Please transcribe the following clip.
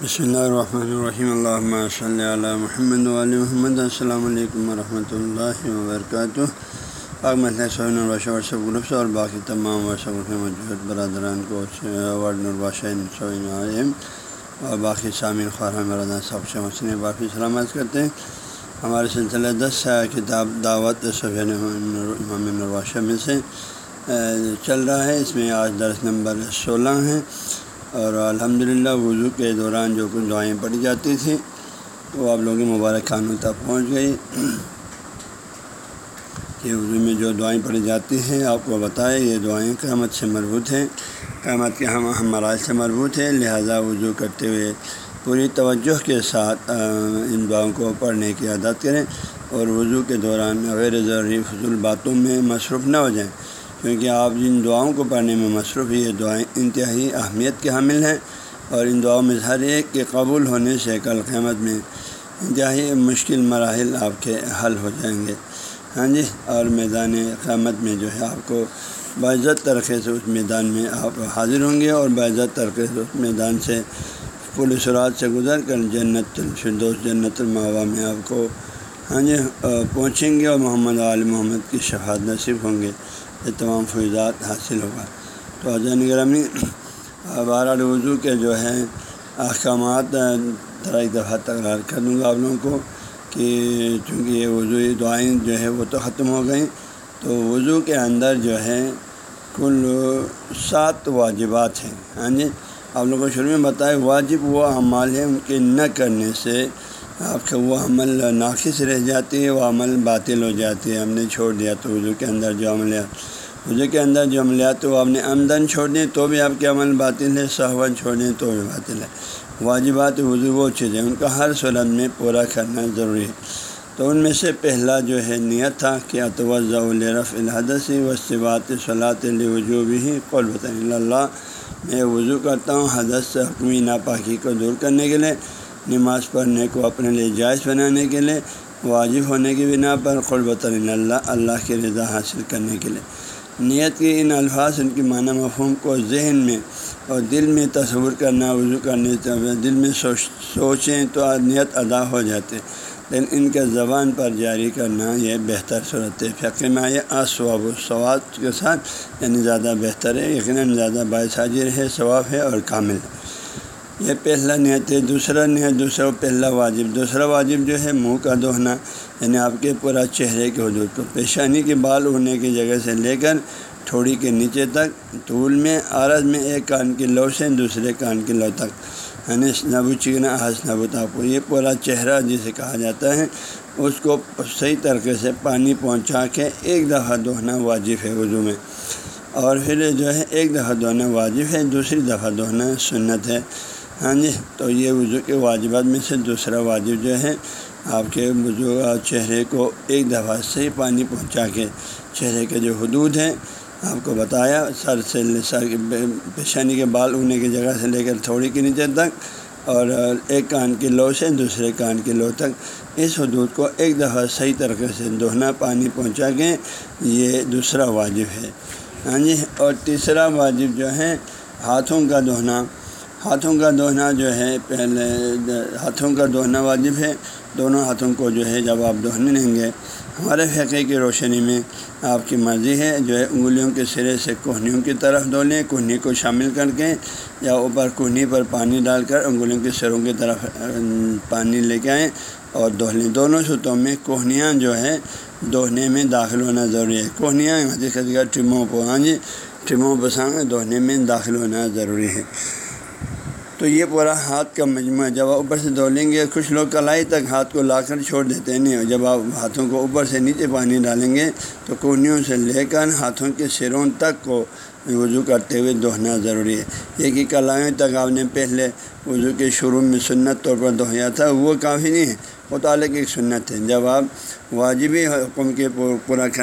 بسم اللہ الرحمن الرحیم اللہ صلی علی محمد علیہ محمد السلام علیکم ورحمۃ اللہ وبرکاتہ گروپ سے اور باقی تمام ورثہ گروپ میں موجود برادران کو ورڈ الباشین اور باقی شامل خوران برادر سب سے مسئلہ باقی سلامت کرتے ہیں ہمارے سلسلہ دس کتاب دعوت صفین امام الباشہ میں سے چل رہا ہے اس میں آج درس نمبر سولہ ہیں. اور الحمد للہ وضو کے دوران جو کچھ دعائیں پڑھی جاتی تھیں، وہ آپ لوگوں مبارک خانوں تک پہنچ گئی۔ کہ اردو میں جو دعائیں پڑھی جاتی ہیں، آپ کو بتائیں، یہ دعائیں قیامت سے مربوط ہیں۔ قیامت کے ہم ہمارا سے مربوط ہے لہذا وضو کرتے ہوئے پوری توجہ کے ساتھ ان دعاؤں کو پڑھنے کی عادت کریں اور وضو کے دوران غیر ضروری فضول باتوں میں مصروف نہ ہو جائیں۔ کیونکہ آپ جن دعاؤں کو پڑھنے میں مصروف یہ دعائیں انتہائی اہمیت کے حامل ہیں اور ان دعاؤں میں ہر ایک کے قبول ہونے سے کل قیامت میں انتہائی مشکل مراحل آپ کے حل ہو جائیں گے۔ ہاں جی اور میدان قیامت میں جو ہے آپ کو باعزت طریقے سے اس میدان میں آپ حاضر ہوں گے اور باعزت طریقے سے اس میدان سے پولیس رات سے گزر کر جنت الفردوس، جنت الماوا میں آپ کو ہاں جی پہنچیں گے اور محمد عال محمد کی شفاعت نصیب ہوں گے۔ یہ تمام فوجات حاصل ہوگا۔ تو اجین گرامی بارہ وضو کے جو ہے احکامات ذرا ایک دفعہ تکرار کر دوں گا آپ لوگوں کو کہ چونکہ یہ وضو دعائیں جو ہے وہ تو ختم ہو گئیں۔ تو وضو کے اندر جو ہے کل سات واجبات ہیں۔ ہاں جی؟ آپ لوگوں کو شروع میں بتائے واجب وہ اعمال ہیں، ان کے نہ کرنے سے آپ کا وہ عمل ناقص رہ جاتی ہے وہ عمل باطل ہو جاتی ہے ہم نے چھوڑ دیا تو وضو کے اندر جو عملیات وضو کے اندر جو عملیات وہ آپ نے آمدن چھوڑ دیں تو بھی آپ کے عمل باطل ہے سہون چھوڑ دیں تو بھی باطل ہے۔ واجبات وضو وہ چیزیں ان کا ہر صورت میں پورا کرنا ضروری ہے۔ تو ان میں سے پہلا جو ہے نیت تھا کہ اتوضع الرف الحدثی وصبات صلاۃ الوجوب ہی قلبۃ اللہ۔ میں وضو کرتا ہوں، حدث سے حکمی ناپاکی کو دور کرنے کے لیے۔ نماز پڑھنے کو اپنے لیے جائز بنانے کے لیے، واجب ہونے کی بنا پر قربۃ اللہ اللہ کی رضا حاصل کرنے کے لیے۔ نیت کے ان الفاظ، ان کی معنی مفہوم کو ذہن میں اور دل میں تصور کرنا، وضو کرنے دل میں سوچ، سوچیں تو نیت ادا ہو جاتے۔ لیکن ان کے زبان پر جاری کرنا یہ بہتر صورت ہے۔ فقہ میں یہ اسواب و ثواب کے ساتھ یعنی زیادہ بہتر ہے، یقیناً زیادہ باعث حاضر ہے، ثواب ہے اور کامل ہے۔ یہ پہلا نیت ہے، دوسرا نیت، دوسرا پہلا واجب۔ دوسرا واجب جو ہے، منہ کا دہنا یعنی آپ کے پورا چہرے کے حدود کو۔ پیشانی کے بال اڑنے کی جگہ سے لے کر تھوڑی کے نیچے تک طول میں عرض میں، ایک کان کی لو سے دوسرے کان کی لو تک۔ یعنی نبو چکنا ہنس نبو تاپو۔ یہ پورا چہرہ جسے کہا جاتا ہے، اس کو صحیح طریقے سے پانی پہنچا کے ایک دفعہ دہنا واجب ہے اردو میں۔ اور پھر جو ہے، ایک دفعہ دہنا واجب ہے، دوسری دفعہ دہنا سنت ہے۔ ہاں جی تو یہ وضو کے واجبات میں سے دوسرا واجب جو ہے، آپ کے وضو چہرے کو ایک دفعہ سے پانی پہنچا کے چہرے کے جو حدود ہیں، آپ کو بتایا، سر سے سر پیشانی کے بال اگنے کی جگہ سے لے کر تھوڑی کے نیچے تک اور ایک کان کی لو سے دوسرے کان کی لو تک، اس حدود کو ایک دفعہ صحیح طریقے سے دہنا پانی پہنچا کے یہ دوسرا واجب ہے۔ ہاں جی اور تیسرا واجب جو ہے، ہاتھوں کا دہنا ہاتھوں کا دہنا جو ہے، پہلے ہاتھوں کا دہنا واجب ہے۔ دونوں ہاتھوں کو جو ہے جب آپ دہنے لیں گے، ہمارے فقے کی روشنی میں آپ کی مرضی ہے جو ہے انگلیوں کے سرے سے کوہنیوں کی طرف دھو لیں کوہنی کو شامل کر کے یا اوپر کوہنی پر پانی ڈال کر انگلیوں کے سروں کی طرف پانی لے کے آئیں اور دہہ لیں۔ دونوں سطحوں میں کوہنیاں جو ہے دوہنے میں داخل ہونا ضروری ہے۔ کوہنیاں ٹموں کو ہاں جی ٹموں پسند دوہنے میں داخل ہونا ضروری ہے۔ تو یہ پورا ہاتھ کا مجموعہ جب آپ اوپر سے دھو لیں گے، کچھ لوگ کلائی تک ہاتھ کو لا کر چھوڑ دیتے ہیں۔ نہیں جب آپ ہاتھوں کو اوپر سے نیچے پانی ڈالیں گے، تو کونیوں سے لے کر ہاتھوں کے سروں تک کو وضو کرتے ہوئے دہنا ضروری ہے۔ یہ کہ کلائیوں تک آپ نے پہلے وضو کے شروع میں سنت طور پر دہیا تھا، وہ کافی نہیں ہے، وہ تعلق ایک سنت ہے۔ جب آپ واجبی حکم کے پورا